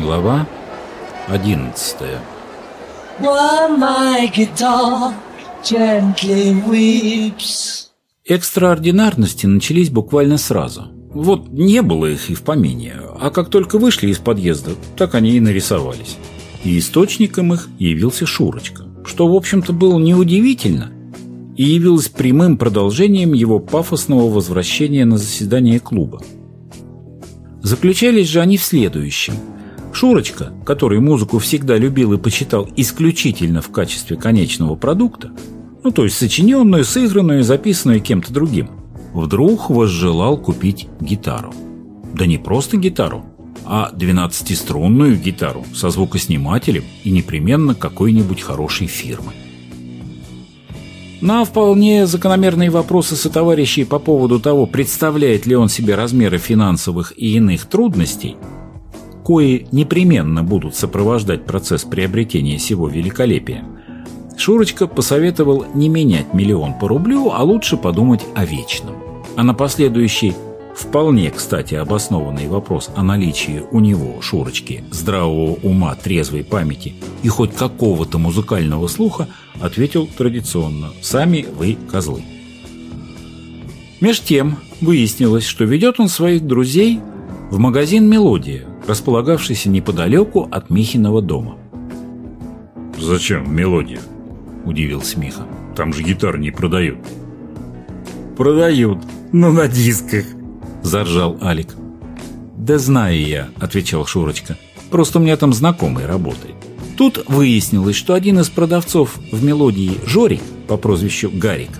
Глава 11 While my guitar gently weeps. Экстраординарности начались буквально сразу. Вот не было их и в помине, а как только вышли из подъезда, так они и нарисовались. И источником их явился Шурочка, что, в общем-то, было неудивительно, и явилось прямым продолжением его пафосного возвращения на заседание клуба. Заключались же они в следующем – Шурочка, который музыку всегда любил и почитал исключительно в качестве конечного продукта, ну то есть сочиненную, сыгранную и записанную кем-то другим, вдруг возжелал купить гитару. Да не просто гитару, а двенадцатиструнную гитару со звукоснимателем и непременно какой-нибудь хорошей фирмы. На вполне закономерные вопросы сотоварищей по поводу того, представляет ли он себе размеры финансовых и иных трудностей, кои непременно будут сопровождать процесс приобретения сего великолепия, Шурочка посоветовал не менять миллион по рублю, а лучше подумать о вечном. А на последующий, вполне, кстати, обоснованный вопрос о наличии у него, Шурочки, здравого ума, трезвой памяти и хоть какого-то музыкального слуха, ответил традиционно «Сами вы козлы». Меж тем выяснилось, что ведет он своих друзей в магазин «Мелодия», располагавшийся неподалеку от Михиного дома. «Зачем мелодия?» – удивился Миха. «Там же гитар не продают». «Продают, но на дисках», – заржал Алик. «Да знаю я», – отвечал Шурочка. «Просто у меня там знакомый работает». Тут выяснилось, что один из продавцов в мелодии Жорик по прозвищу Гарик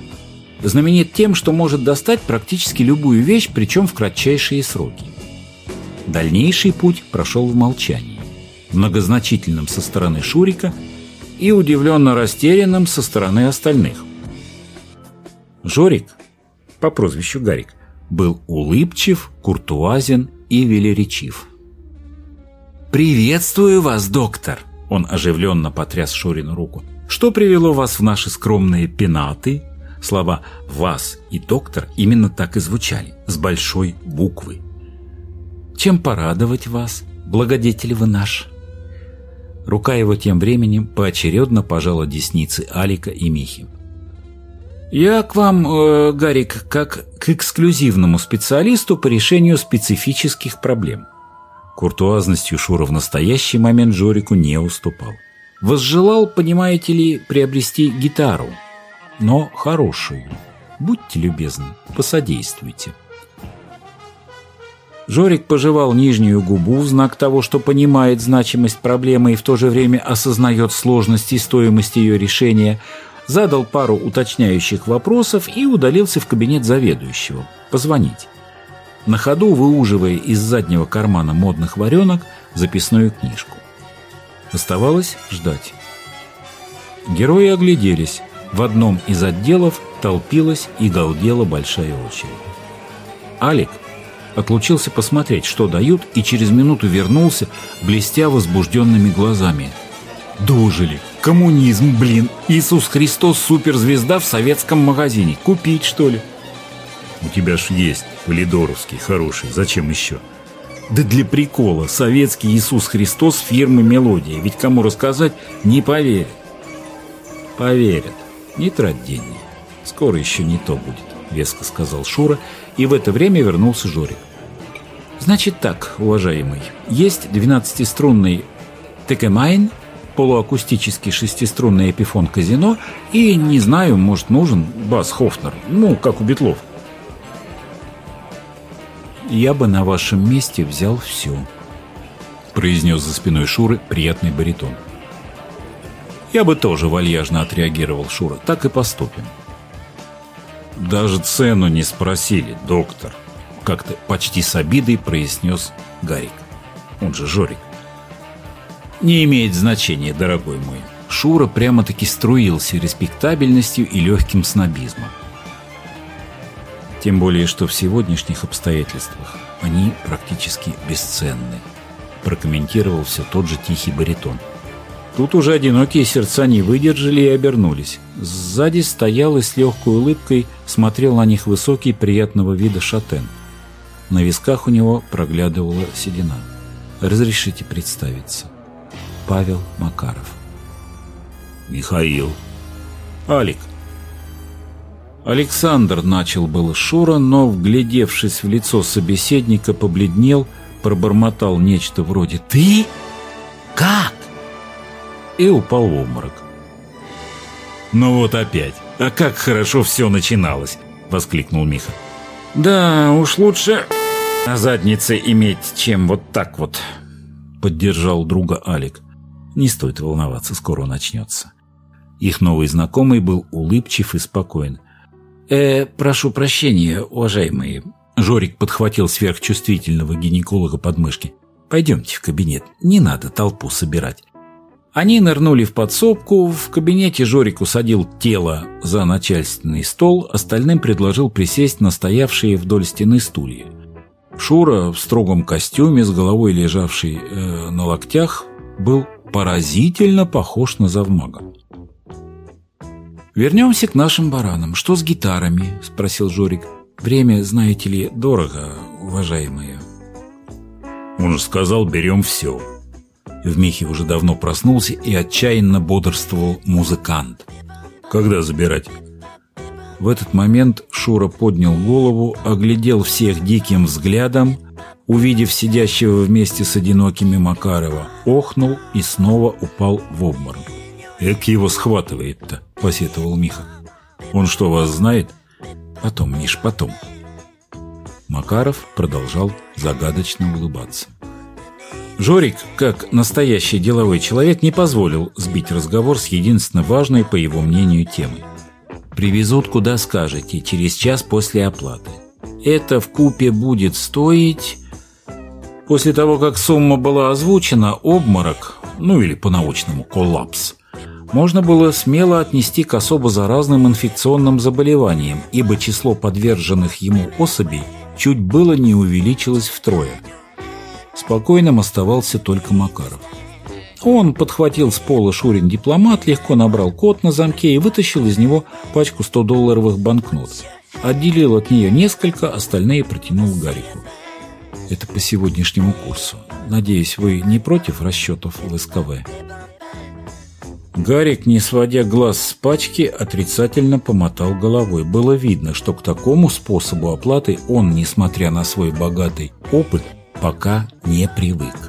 знаменит тем, что может достать практически любую вещь, причем в кратчайшие сроки. Дальнейший путь прошел в молчании, многозначительном со стороны Шурика и удивленно растерянным со стороны остальных. Жорик, по прозвищу Гарик, был улыбчив, куртуазен и велеречив. «Приветствую вас, доктор!» Он оживленно потряс Шурину руку. «Что привело вас в наши скромные пенаты?» Слова «вас» и «доктор» именно так и звучали, с большой буквы. Чем порадовать вас, благодетель вы наш?» Рука его тем временем поочередно пожала десницы Алика и Михи. «Я к вам, э, Гарик, как к эксклюзивному специалисту по решению специфических проблем». Куртуазностью Шура в настоящий момент Жорику не уступал. Возжелал, понимаете ли, приобрести гитару, но хорошую. Будьте любезны, посодействуйте. Жорик пожевал нижнюю губу в знак того, что понимает значимость проблемы и в то же время осознает сложность и стоимость ее решения, задал пару уточняющих вопросов и удалился в кабинет заведующего. Позвонить. На ходу выуживая из заднего кармана модных варенок записную книжку. Оставалось ждать. Герои огляделись. В одном из отделов толпилась и галдела большая очередь. Алик – отлучился посмотреть, что дают, и через минуту вернулся, блестя возбужденными глазами. «Дожили! Коммунизм, блин! Иисус Христос суперзвезда в советском магазине! Купить, что ли?» «У тебя ж есть Полидоровский, хороший, зачем еще?» Да для прикола, советский Иисус Христос фирмы «Мелодия», ведь кому рассказать, не поверят. Поверят, не трать деньги, скоро еще не то будет, веско сказал Шура, и в это время вернулся Жорик. Значит так, уважаемый, есть 12-струнный Takamine, полуакустический шестиструнный Epiphone Casino и, не знаю, может нужен бас Höfner, ну, как у Битлов. «Я бы на вашем месте взял все», — произнес за спиной Шуры приятный баритон. «Я бы тоже вальяжно отреагировал, Шура, так и поступим». «Даже цену не спросили, доктор», как-то почти с обидой произнес Гарик. Он же Жорик. Не имеет значения, дорогой мой. Шура прямо-таки струился респектабельностью и легким снобизмом. Тем более, что в сегодняшних обстоятельствах они практически бесценны, прокомментировал все тот же тихий баритон. Тут уже одинокие сердца не выдержали и обернулись. Сзади стоял и с легкой улыбкой смотрел на них высокий приятного вида шатен – на висках у него проглядывала седина. Разрешите представиться. Павел Макаров. Михаил. Алик. Александр начал было Шура, но, вглядевшись в лицо собеседника, побледнел, пробормотал нечто вроде «Ты? Как?» и упал в обморок. «Ну вот опять! А как хорошо все начиналось!» — воскликнул Миха. «Да, уж лучше на заднице иметь, чем вот так вот», — поддержал друга Алик. «Не стоит волноваться, скоро начнется». Их новый знакомый был улыбчив и спокоен. «Э, прошу прощения, уважаемые». Жорик подхватил сверхчувствительного гинеколога под мышки. «Пойдемте в кабинет, не надо толпу собирать». Они нырнули в подсобку, в кабинете Жорик усадил тело за начальственный стол, остальным предложил присесть на стоявшие вдоль стены стулья. Шура в строгом костюме, с головой лежавший э, на локтях, был поразительно похож на завмага. «Вернемся к нашим баранам. Что с гитарами?» – спросил Жорик. «Время, знаете ли, дорого, уважаемые». «Он же сказал, берем все». В Михе уже давно проснулся и отчаянно бодрствовал музыкант. «Когда забирать?» В этот момент Шура поднял голову, оглядел всех диким взглядом, увидев сидящего вместе с одинокими Макарова, охнул и снова упал в обморок. «Эк его схватывает-то», — посетовал Миха. «Он что, вас знает?» «Потом, Миш, потом». Макаров продолжал загадочно улыбаться. Жорик, как настоящий деловой человек, не позволил сбить разговор с единственно важной, по его мнению, темой. «Привезут, куда скажете, через час после оплаты. Это в купе будет стоить...» После того, как сумма была озвучена, обморок, ну или по-научному коллапс, можно было смело отнести к особо заразным инфекционным заболеваниям, ибо число подверженных ему особей чуть было не увеличилось втрое. Спокойным оставался только Макаров. Он подхватил с пола Шурин дипломат, легко набрал код на замке и вытащил из него пачку 100-долларовых банкнот. Отделил от нее несколько, остальные протянул Гарику. Это по сегодняшнему курсу. Надеюсь, вы не против расчетов в СКВ? Гарик, не сводя глаз с пачки, отрицательно помотал головой. Было видно, что к такому способу оплаты он, несмотря на свой богатый опыт, пока не привык.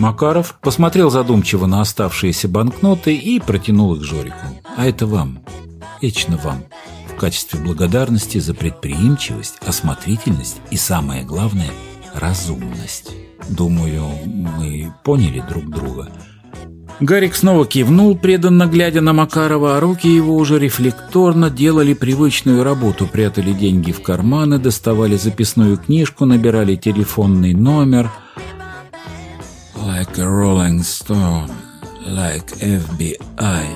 Макаров посмотрел задумчиво на оставшиеся банкноты и протянул их Жорику. «А это вам, лично вам, в качестве благодарности за предприимчивость, осмотрительность и, самое главное, разумность. Думаю, мы поняли друг друга». Гарик снова кивнул, преданно глядя на Макарова, а руки его уже рефлекторно делали привычную работу, прятали деньги в карманы, доставали записную книжку, набирали телефонный номер. Like a rolling stone, like FBI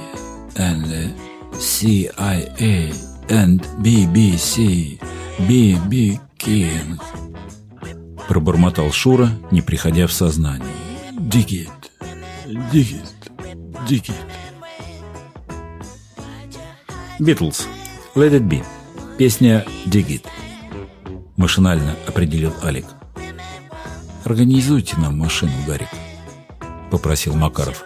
and CIA and BBC, BB King. Пробормотал Шура, не приходя в сознание. Dig it. Дикий. Битлз. Let it be. Песня Dig it. Машинально определил Алик. «Организуйте нам машину, Гарик», — попросил Макаров.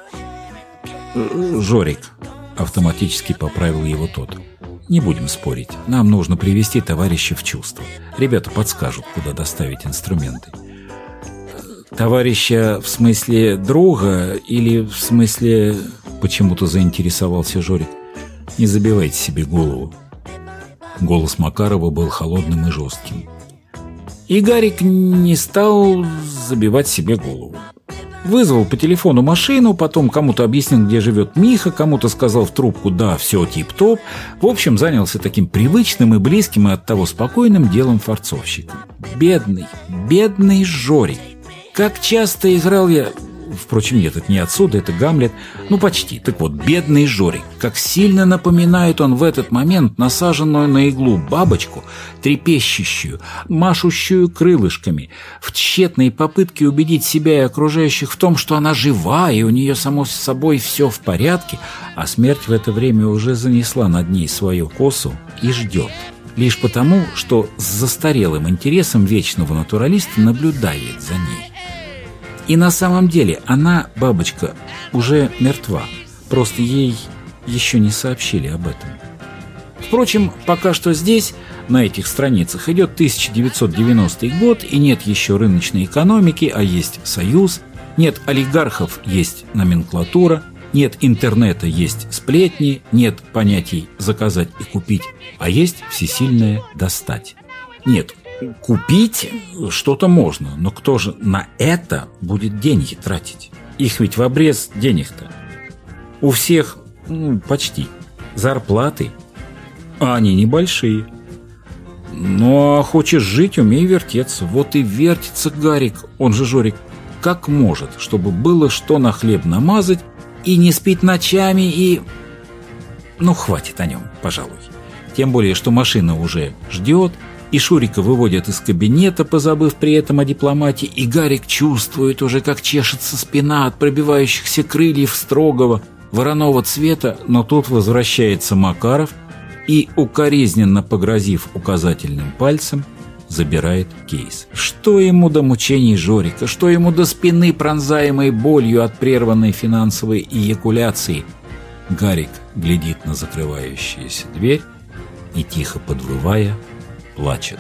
«Жорик», — автоматически поправил его тот. «Не будем спорить. Нам нужно привести товарища в чувство. Ребята подскажут, куда доставить инструменты». Товарища в смысле друга или в смысле... Почему-то заинтересовался Жорик. Не забивайте себе голову. Голос Макарова был холодным и жестким. И Гарик не стал забивать себе голову. Вызвал по телефону машину, потом кому-то объяснил, где живет Миха, кому-то сказал в трубку «да, все тип-топ». В общем, занялся таким привычным и близким и оттого спокойным делом форцовщика. Бедный, бедный Жорик. Как часто играл я... Впрочем, нет, это не отсюда, это Гамлет. Ну, почти. Так вот, бедный Жорик. Как сильно напоминает он в этот момент насаженную на иглу бабочку, трепещущую, машущую крылышками, в тщетной попытке убедить себя и окружающих в том, что она жива, и у нее, само собой, все в порядке, а смерть в это время уже занесла над ней свою косу и ждет лишь потому, что с застарелым интересом вечного натуралиста наблюдает за ней. И на самом деле она, бабочка, уже мертва. Просто ей еще не сообщили об этом. Впрочем, пока что здесь, на этих страницах, идет 1990 год, и нет еще рыночной экономики, а есть союз, нет олигархов, есть номенклатура, нет интернета, есть сплетни, нет понятий «заказать» и «купить», а есть всесильное «достать». Нет, купить что-то можно, но кто же на это будет деньги тратить? Их ведь в обрез денег-то. У всех, ну, почти, зарплаты, а они небольшие. Ну, а хочешь жить, умей вертеться. Вот и вертится Гарик, он же Жорик, как может, чтобы было что на хлеб намазать и не спить ночами и... Ну, хватит о нем, пожалуй. Тем более, что машина уже ждет, и Шурика выводят из кабинета, позабыв при этом о дипломате, и Гарик чувствует уже, как чешется спина от пробивающихся крыльев строгого вороного цвета, но тут возвращается Макаров и, укоризненно погрозив указательным пальцем, забирает кейс. Что ему до мучений Жорика, что ему до спины, пронзаемой болью от прерванной финансовой эякуляции? Гарик глядит на закрывающуюся дверь и, тихо подвывая, плачет.